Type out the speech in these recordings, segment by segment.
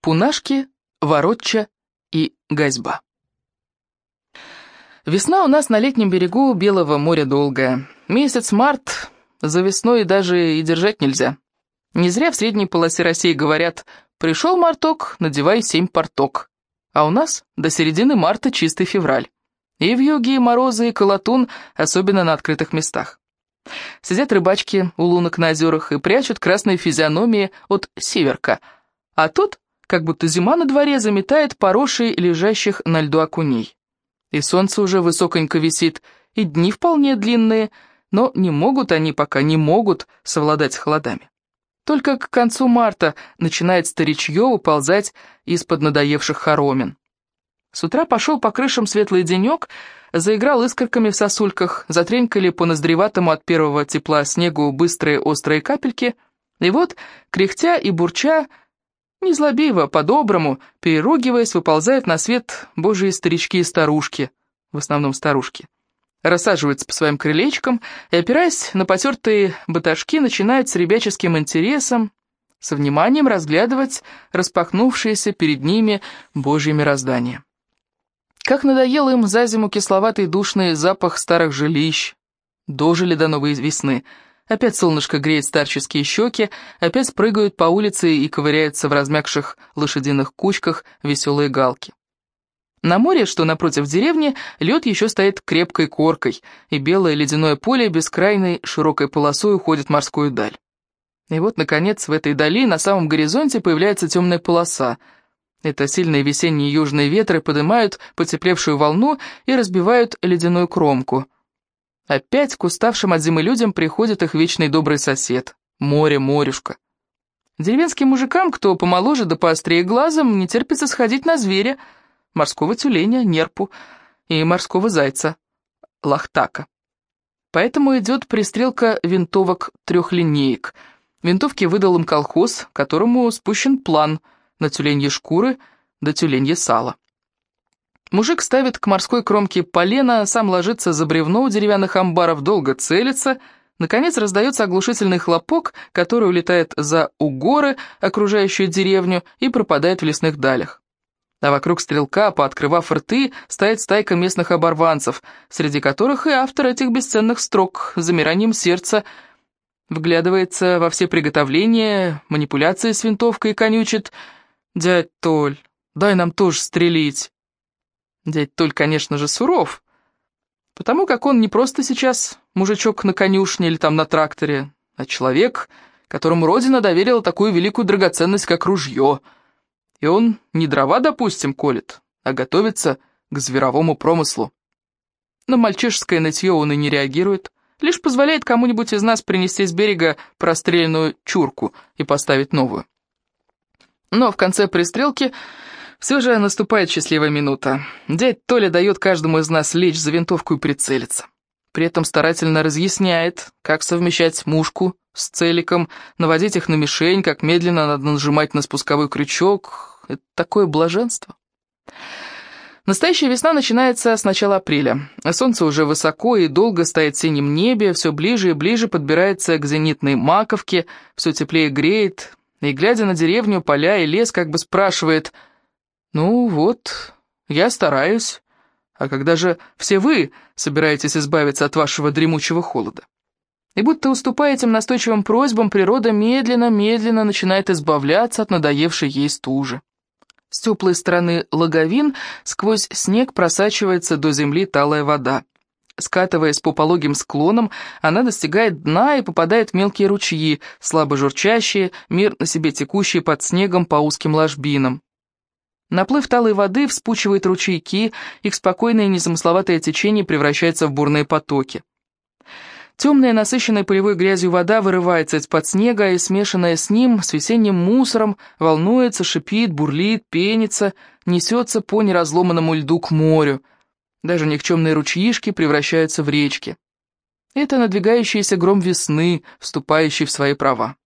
Пунашки, Воротча и Газьба. Весна у нас на летнем берегу Белого моря долгая. Месяц март за весной даже и держать нельзя. Не зря в средней полосе России говорят «пришел марток, надевай семь порток». А у нас до середины марта чистый февраль. И в юге и морозы, и колотун, особенно на открытых местах. Сидят рыбачки у лунок на озерах и прячут красные физиономии от северка, а тот, как будто зима на дворе, заметает порошей лежащих на льду окуней. И солнце уже высоконько висит, и дни вполне длинные, но не могут они пока, не могут совладать с холодами. Только к концу марта начинает старичье уползать из-под надоевших хоромин. С утра пошел по крышам светлый денек, заиграл искорками в сосульках, затренькали по ноздреватому от первого тепла снегу быстрые острые капельки, и вот, кряхтя и бурча, незлобиво, по-доброму, переругиваясь, выползают на свет божьи старички и старушки, в основном старушки. Рассаживаются по своим крылечкам и, опираясь на потертые баташки, начинают с ребяческим интересом, со вниманием разглядывать распахнувшееся перед ними божье мироздание. Как надоел им за зиму кисловатый душный запах старых жилищ. Дожили до новой весны. Опять солнышко греет старческие щеки, опять прыгают по улице и ковыряются в размягших лошадиных кучках веселые галки. На море, что напротив деревни, лед еще стоит крепкой коркой, и белое ледяное поле бескрайной широкой полосой уходит морскую даль. И вот, наконец, в этой дали на самом горизонте появляется темная полоса — это сильные весенние южные ветры поднимают потеплевшую волну и разбивают ледяную кромку. Опять к уставшим от зимы людям приходит их вечный добрый сосед — море-морюшка. Деревенским мужикам, кто помоложе да поострее глазом, не терпится сходить на зверя, морского тюленя, нерпу и морского зайца, лахтака. Поэтому идет пристрелка винтовок трехлинеек. Винтовки выдал им колхоз, которому спущен план — на тюленьи шкуры до тюленье сала. Мужик ставит к морской кромке полено, сам ложится за бревно у деревянных амбаров, долго целится. Наконец раздается оглушительный хлопок, который улетает за угоры, окружающую деревню, и пропадает в лесных далях. А вокруг стрелка, пооткрывав рты, стоит стайка местных оборванцев, среди которых и автор этих бесценных строк, замиранием сердца, вглядывается во все приготовления, манипуляции с винтовкой и конючит — «Дядь Толь, дай нам тоже стрелить». Дядь Толь, конечно же, суров, потому как он не просто сейчас мужичок на конюшне или там на тракторе, а человек, которому Родина доверила такую великую драгоценность, как ружье. И он не дрова, допустим, колет, а готовится к зверовому промыслу. На мальчишеское нытье он и не реагирует, лишь позволяет кому-нибудь из нас принести с берега простреленную чурку и поставить новую. Но в конце пристрелки все же наступает счастливая минута. Дядь Толя дает каждому из нас лечь за винтовку и прицелиться. При этом старательно разъясняет, как совмещать мушку с целиком, наводить их на мишень, как медленно надо нажимать на спусковой крючок. Это такое блаженство. Настоящая весна начинается с начала апреля. Солнце уже высоко и долго стоит в синем небе, все ближе и ближе подбирается к зенитной маковке, все теплее греет, и, глядя на деревню, поля и лес, как бы спрашивает, «Ну вот, я стараюсь, а когда же все вы собираетесь избавиться от вашего дремучего холода?» И будто уступая этим настойчивым просьбам, природа медленно-медленно начинает избавляться от надоевшей ей стужи. С теплой стороны логовин сквозь снег просачивается до земли талая вода. Скатываясь по пологим склонам, она достигает дна и попадает в мелкие ручьи, слабо журчащие, мирно себе текущие под снегом по узким ложбинам. Наплыв талой воды вспучивает ручейки, их спокойное незамысловатое течение превращается в бурные потоки. Темная, насыщенная полевой грязью вода вырывается из-под снега и, смешанная с ним, с весенним мусором, волнуется, шипит, бурлит, пенится, несется по неразломанному льду к морю — даже никчемные ручьишки превращаются в речки. Это надвигающийся гром весны, вступающий в свои права.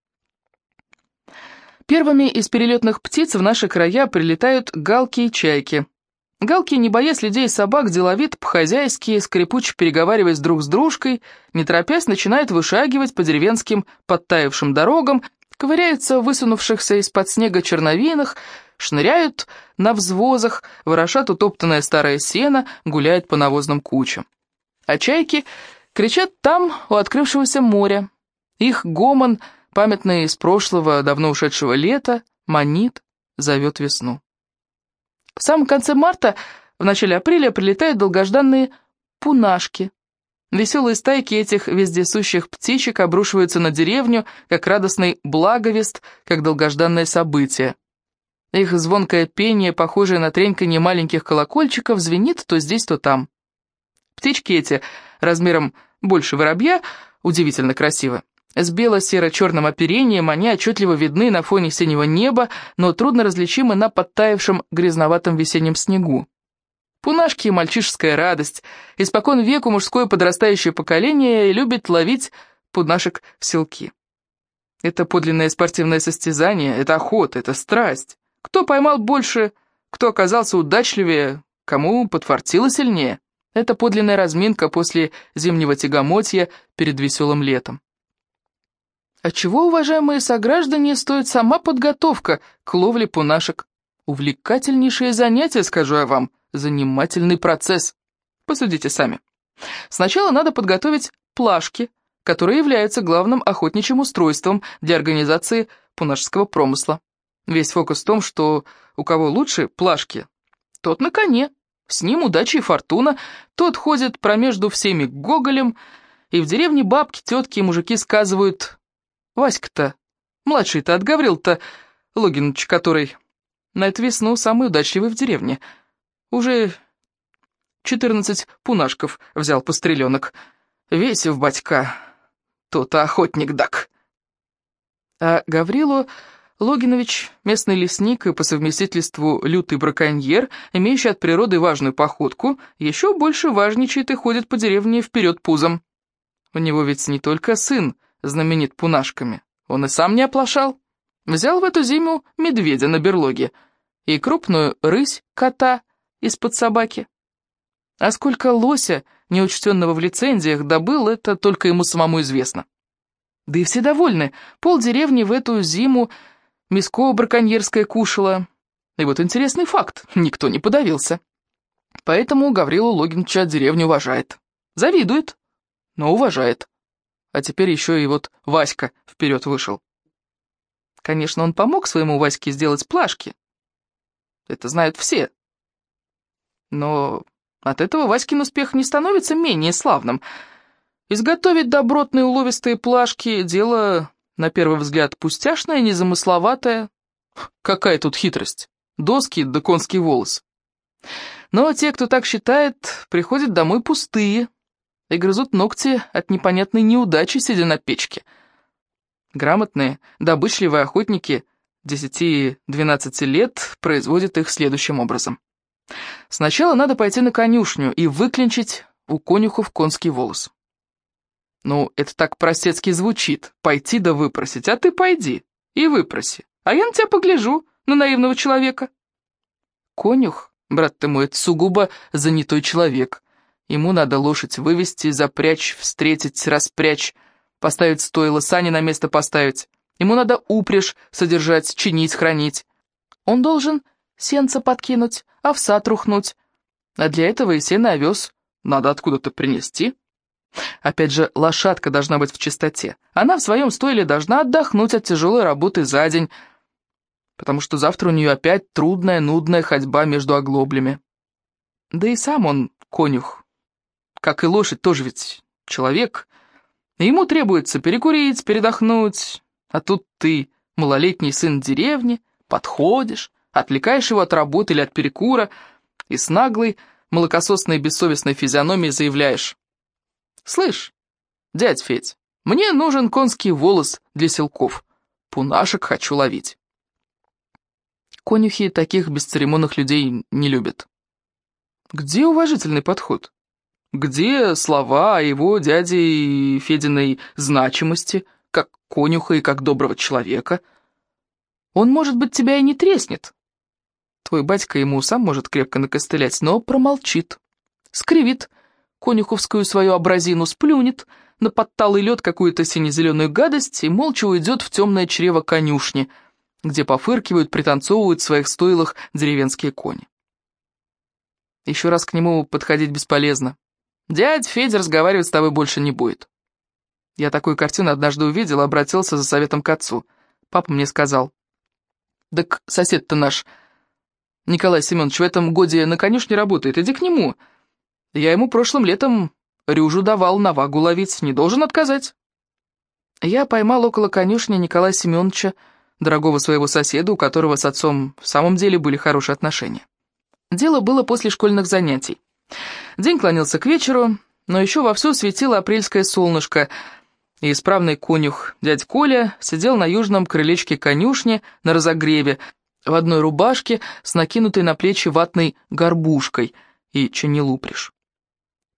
Первыми из перелетных птиц в наши края прилетают галки и чайки. Галки, не боясь людей и собак, деловит по-хозяйски, скрипуче переговариваясь друг с дружкой, не торопясь, начинают вышагивать по деревенским подтаявшим дорогам, ковыряются в высунувшихся из-под снега черновинах, шныряют на взвозах, ворошат утоптанное старое сено, гуляют по навозным кучам. А чайки кричат там, у открывшегося моря. Их гомон, памятный из прошлого, давно ушедшего лета, манит, зовет весну. В самом конце марта, в начале апреля, прилетают долгожданные пунашки. Веселые стайки этих вездесущих птичек обрушиваются на деревню, как радостный благовест, как долгожданное событие. Их звонкое пение, похожее на треньканье маленьких колокольчиков, звенит то здесь, то там. Птички эти, размером больше воробья, удивительно красивы. С бело-серо-черным оперением они отчетливо видны на фоне синего неба, но трудно различимы на подтаявшем грязноватом весеннем снегу. Пунашки — мальчишеская радость. Испокон веку мужское подрастающее поколение любит ловить пунашек в селки. Это подлинное спортивное состязание, это охота, это страсть. Кто поймал больше, кто оказался удачливее, кому подфартило сильнее. Это подлинная разминка после зимнего тягомотья перед веселым летом. А чего, уважаемые сограждане, стоит сама подготовка к ловле пунашек? Увлекательнейшее занятие, скажу я вам, занимательный процесс. Посудите сами. Сначала надо подготовить плашки, которые являются главным охотничьим устройством для организации пунашского промысла. Весь фокус в том, что у кого лучше плашки, тот на коне. С ним удача и фортуна, тот ходит промежду всеми гоголем, и в деревне бабки, тетки и мужики сказывают Васька-то, младший-то от Гаврил-то, Логиныч который, на эту весну самый удачливый в деревне. Уже четырнадцать пунашков взял постреленок. Весев, батька, тот охотник дак. А Гаврилу Логинович, местный лесник и по совместительству лютый браконьер, имеющий от природы важную походку, еще больше важничает и ходит по деревне вперед пузом. У него ведь не только сын, знаменит пунашками. Он и сам не оплошал. Взял в эту зиму медведя на берлоге и крупную рысь кота из-под собаки. А сколько лося, неучтенного в лицензиях, добыл, это только ему самому известно. Да и все довольны. Пол деревни в эту зиму миско браконьерское кушало. И вот интересный факт, никто не подавился. Поэтому Гаврила Логинча деревню уважает. Завидует, но уважает а теперь еще и вот Васька вперед вышел. Конечно, он помог своему Ваське сделать плашки. Это знают все. Но от этого Васькин успех не становится менее славным. Изготовить добротные уловистые плашки — дело, на первый взгляд, пустяшное, незамысловатое. Какая тут хитрость? Доски да конский волос. Но те, кто так считает, приходят домой пустые, и грызут ногти от непонятной неудачи, сидя на печке. Грамотные, добычливые охотники 10-12 лет производят их следующим образом. Сначала надо пойти на конюшню и выклинчить у конюхов конский волос. Ну, это так простецки звучит, пойти да выпросить, а ты пойди и выпроси, а я на тебя погляжу, на наивного человека. Конюх, брат ты мой, это сугубо занятой человек, Ему надо лошадь вывести, запрячь, встретить, распрячь, поставить стойло, сани на место поставить. Ему надо упряжь содержать, чинить, хранить. Он должен сенца подкинуть, овса трухнуть. А для этого и сено овес надо откуда-то принести. Опять же, лошадка должна быть в чистоте. Она в своем стойле должна отдохнуть от тяжелой работы за день, потому что завтра у нее опять трудная, нудная ходьба между оглоблями. Да и сам он, конюх, как и лошадь, тоже ведь человек. ему требуется перекурить, передохнуть. А тут ты, малолетний сын деревни, подходишь, отвлекаешь его от работы или от перекура, и с наглой, молокососной бессовестной физиономией заявляешь. «Слышь, дядь Федь, мне нужен конский волос для селков. Пунашек хочу ловить». Конюхи таких бесцеремонных людей не любят. Где уважительный подход? Где слова о его дяде Фединой значимости, как конюха и как доброго человека? Он, может быть, тебя и не треснет. Твой батька ему сам может крепко накостылять, но промолчит. Скривит конюховскую свою образину, сплюнет на подталый лед какую-то сине-зеленую гадость и молча уйдет в темное чрево конюшни, где пофыркивают, пританцовывают в своих стойлах деревенские кони. Еще раз к нему подходить бесполезно. Дядь Федя разговаривать с тобой больше не будет. Я такую картину однажды увидел, обратился за советом к отцу. Папа мне сказал. «Так сосед-то наш, Николай Семенович, в этом годе на конюшне работает, иди к нему. Я ему прошлым летом рюжу давал на вагу ловить, не должен отказать». Я поймал около конюшни Николая Семеновича, дорогого своего соседа, у которого с отцом в самом деле были хорошие отношения. Дело было после школьных занятий. День клонился к вечеру, но еще вовсю светило апрельское солнышко, и исправный конюх дядь Коля сидел на южном крылечке конюшни на разогреве, в одной рубашке с накинутой на плечи ватной горбушкой и чинил упряжь.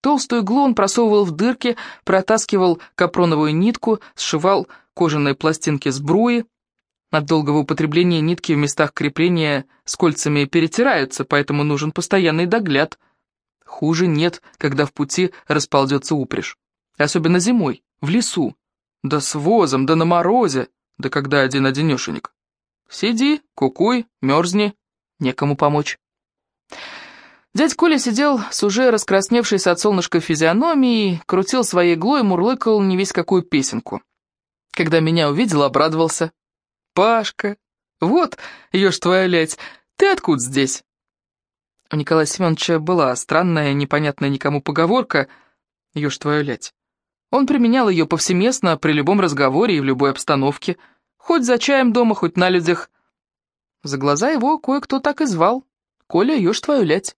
Толстую иглу он просовывал в дырки, протаскивал капроновую нитку, сшивал кожаные пластинки сбруи, от долгого употребления нитки в местах крепления с кольцами перетираются, поэтому нужен постоянный догляд. Хуже нет, когда в пути расползется упряжь. Особенно зимой, в лесу. Да с возом, да на морозе, да когда один-одинешенек. Сиди, кукуй, мерзни, некому помочь. Дядь Коля сидел с уже раскрасневшейся от солнышка физиономией, крутил своей иглой мурлыкал не весь какую песенку. Когда меня увидел, обрадовался. Пашка. Вот, ешь твоя лять, ты откуда здесь?» У Николая Семеновича была странная, непонятная никому поговорка «Ешь твою лять». Он применял ее повсеместно при любом разговоре и в любой обстановке, хоть за чаем дома, хоть на людях. За глаза его кое-кто так и звал «Коля, ешь твою лять».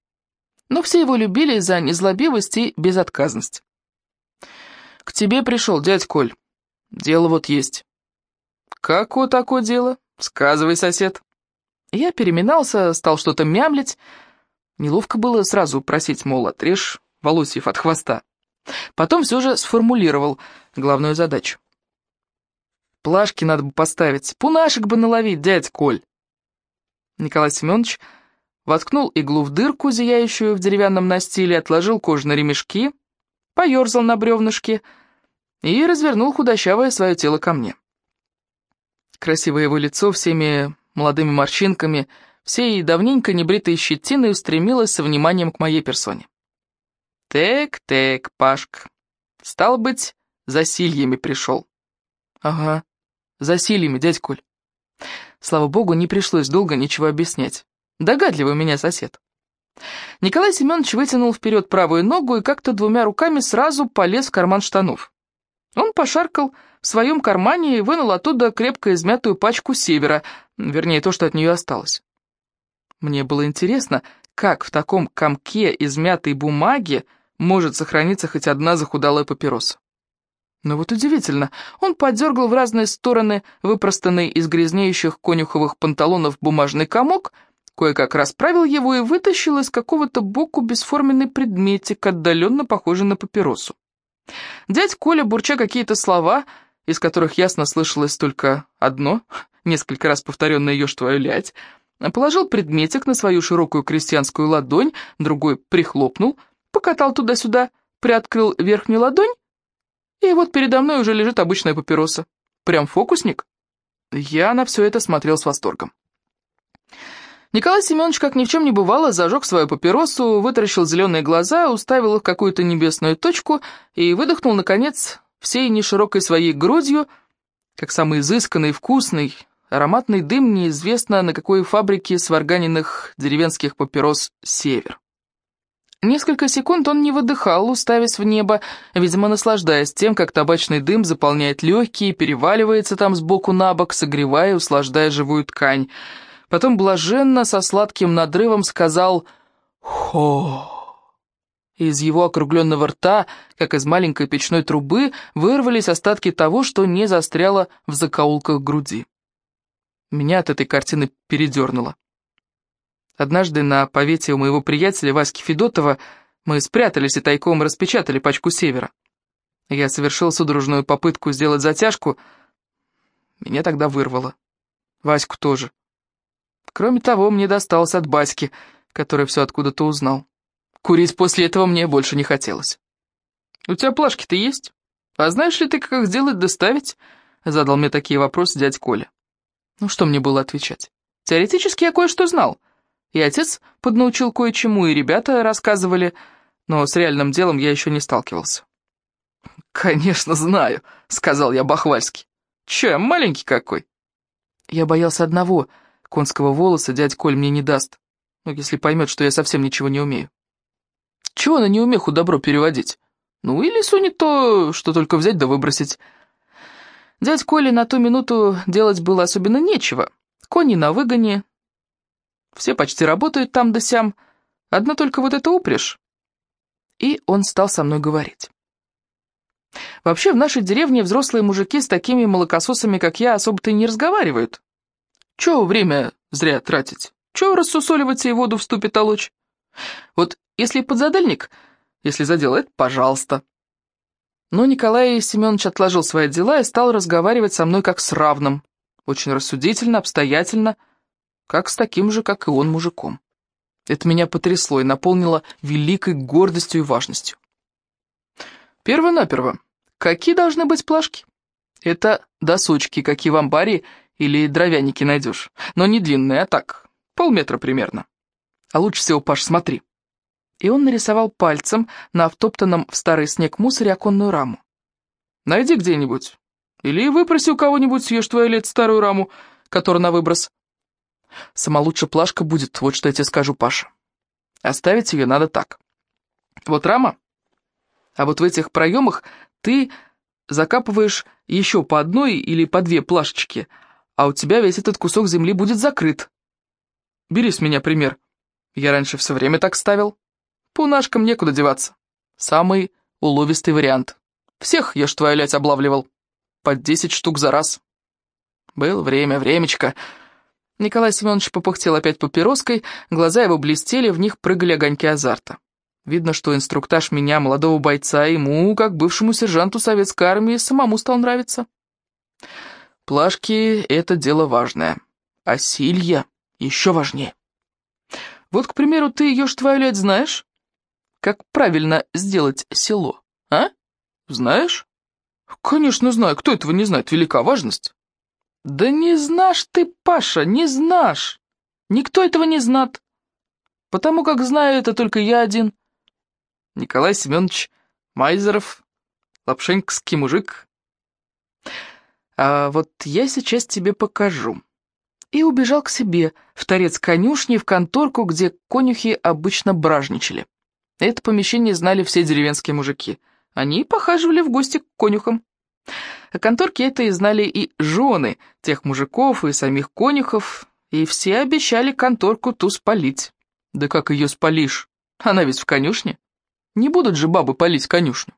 Но все его любили за незлобивость и безотказность. «К тебе пришел, дядь Коль. Дело вот есть». «Как вот такое дело? Сказывай, сосед». Я переминался, стал что-то мямлить. Неловко было сразу просить, мол, отрежь волосьев от хвоста. Потом все же сформулировал главную задачу. Плашки надо бы поставить, пунашек бы наловить, дядь Коль. Николай Семенович воткнул иглу в дырку, зияющую в деревянном настиле, отложил кожаные ремешки, поерзал на бревнышке и развернул худощавое свое тело ко мне. Красивое его лицо всеми молодыми морщинками, всей давненько небритой щетиной устремилось со вниманием к моей персоне. «Тек-тек, Пашка. Стал быть, за сильями пришел». «Ага, за сильями, дядь Коль». Слава богу, не пришлось долго ничего объяснять. Догадливый у меня сосед. Николай Семенович вытянул вперед правую ногу и как-то двумя руками сразу полез в карман штанов. Он пошаркал в своем кармане и вынул оттуда крепко измятую пачку севера, вернее, то, что от нее осталось. Мне было интересно, как в таком комке измятой бумаги может сохраниться хоть одна захудалая папироса. Но вот удивительно, он подергал в разные стороны выпростанный из грязнеющих конюховых панталонов бумажный комок, кое-как расправил его и вытащил из какого-то боку бесформенный предметик, отдаленно похожий на папиросу. Дядь Коля, бурча какие-то слова, из которых ясно слышалось только одно, несколько раз повторенное «ешь твою лять», положил предметик на свою широкую крестьянскую ладонь, другой прихлопнул, покатал туда-сюда, приоткрыл верхнюю ладонь, и вот передо мной уже лежит обычная папироса. Прям фокусник. Я на все это смотрел с восторгом. Николай Семенович, как ни в чем не бывало, зажег свою папиросу, вытаращил зеленые глаза, уставил их в какую-то небесную точку и выдохнул, наконец, всей неширокой своей грудью, как самый изысканный, вкусный, ароматный дым неизвестно на какой фабрике сварганенных деревенских папирос «Север». Несколько секунд он не выдыхал, уставясь в небо, видимо, наслаждаясь тем, как табачный дым заполняет легкие, переваливается там сбоку на бок, согревая и услаждая живую ткань. Потом блаженно, со сладким надрывом сказал «Хо». Из его округленного рта, как из маленькой печной трубы, вырвались остатки того, что не застряло в закоулках груди. Меня от этой картины передернуло. Однажды на повете у моего приятеля Васьки Федотова мы спрятались и тайком распечатали пачку севера. Я совершил судорожную попытку сделать затяжку. Меня тогда вырвало. Ваську тоже. Кроме того, мне досталось от Баськи, который все откуда-то узнал. Курить после этого мне больше не хотелось. «У тебя плашки-то есть? А знаешь ли ты, как их сделать, доставить?» Задал мне такие вопросы дядь Коля. Ну что мне было отвечать? Теоретически я кое-что знал. И отец поднаучил кое-чему, и ребята рассказывали, но с реальным делом я еще не сталкивался. «Конечно знаю», — сказал я бахвальски. «Че, маленький какой?» Я боялся одного — конского волоса дядь Коль мне не даст, ну, если поймет, что я совсем ничего не умею. Чего на неумеху добро переводить? Ну, или сунет то, что только взять да выбросить. Дядь Коле на ту минуту делать было особенно нечего. Кони на выгоне. Все почти работают там да сям. Одна только вот эта упряжь. И он стал со мной говорить. Вообще, в нашей деревне взрослые мужики с такими молокососами, как я, особо-то и не разговаривают. Чего время зря тратить? Чего рассусоливаться и воду в ступе толочь? Вот если подзадельник, если заделает, пожалуйста. Но Николай Семенович отложил свои дела и стал разговаривать со мной как с равным. Очень рассудительно, обстоятельно, как с таким же, как и он, мужиком. Это меня потрясло и наполнило великой гордостью и важностью. Перво-наперво, какие должны быть плашки? Это досочки, какие в амбаре или дровяники найдешь, но не длинные, а так, полметра примерно. А лучше всего, Паш, смотри. И он нарисовал пальцем на втоптанном в старый снег мусоре оконную раму. Найди где-нибудь. Или выпроси у кого-нибудь, съешь твою лет старую раму, которая на выброс. Сама лучше плашка будет, вот что я тебе скажу, Паша. Оставить ее надо так. Вот рама, а вот в этих проемах ты закапываешь еще по одной или по две плашечки, а у тебя весь этот кусок земли будет закрыт. Бери с меня пример. Я раньше все время так ставил. Пунашкам некуда деваться. Самый уловистый вариант. Всех, ешь твою лять, облавливал. По десять штук за раз. Было время, времечко. Николай Семенович попыхтел опять папироской, глаза его блестели, в них прыгали огоньки азарта. Видно, что инструктаж меня, молодого бойца, ему, как бывшему сержанту советской армии, самому стал нравиться. Плашки — это дело важное, а силья еще важнее. Вот, к примеру, ты, ешь твою лять, знаешь, как правильно сделать село, а? Знаешь? Конечно знаю, кто этого не знает, велика важность. Да не знаешь ты, Паша, не знаешь. Никто этого не знает. Потому как знаю это только я один — Николай Семенович Майзеров, лапшенькский мужик. А вот я сейчас тебе покажу. И убежал к себе, в торец конюшни, в конторку, где конюхи обычно бражничали. Это помещение знали все деревенские мужики. Они похаживали в гости к конюхам. О конторке это и знали и жены тех мужиков, и самих конюхов, и все обещали конторку ту спалить. Да как ее спалишь? Она ведь в конюшне. Не будут же бабы палить конюшню.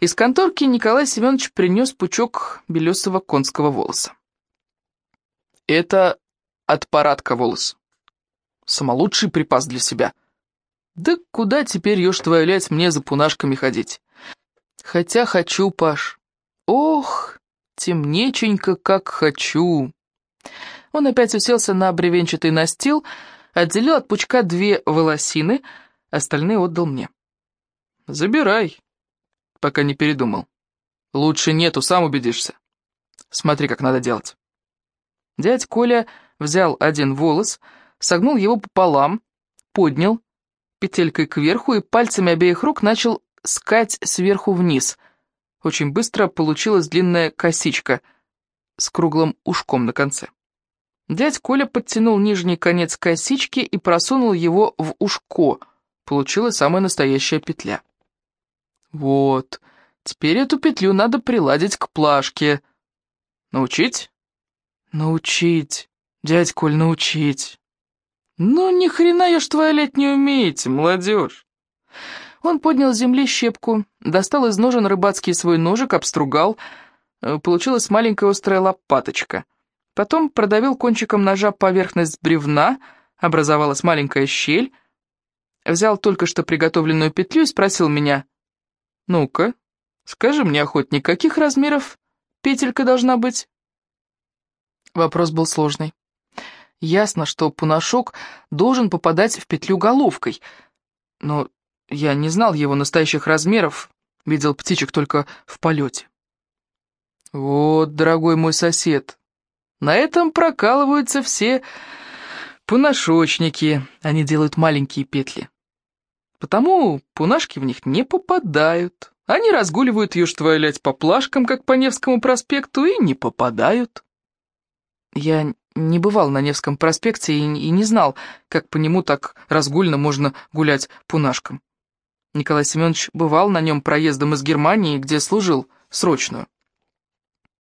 Из конторки Николай Семенович принес пучок белесого конского волоса. Это от парадка волос. Самолучший припас для себя. Да куда теперь, ешь твою лять, мне за пунашками ходить? Хотя хочу, Паш. Ох, темнеченько, как хочу. Он опять уселся на бревенчатый настил, отделил от пучка две волосины — Остальные отдал мне. Забирай, пока не передумал. Лучше нету, сам убедишься. Смотри, как надо делать. Дядь Коля взял один волос, согнул его пополам, поднял петелькой кверху и пальцами обеих рук начал скать сверху вниз. Очень быстро получилась длинная косичка с круглым ушком на конце. Дядь Коля подтянул нижний конец косички и просунул его в ушко — Получилась самая настоящая петля. Вот, теперь эту петлю надо приладить к плашке. Научить? Научить, дядь Коль, научить. Ну, ни хрена я ж твоя лет не умеете, молодежь. Он поднял с земли щепку, достал из ножен рыбацкий свой ножик, обстругал. Э, получилась маленькая острая лопаточка. Потом продавил кончиком ножа поверхность бревна, образовалась маленькая щель, взял только что приготовленную петлю и спросил меня, «Ну-ка, скажи мне, охотник, каких размеров петелька должна быть?» Вопрос был сложный. Ясно, что пунашок должен попадать в петлю головкой, но я не знал его настоящих размеров, видел птичек только в полете. «Вот, дорогой мой сосед, На этом прокалываются все пунашочники, они делают маленькие петли. Потому пунашки в них не попадают. Они разгуливают, ешь твою по плашкам, как по Невскому проспекту, и не попадают. Я не бывал на Невском проспекте и, и не знал, как по нему так разгульно можно гулять пунашкам. Николай Семенович бывал на нем проездом из Германии, где служил срочную.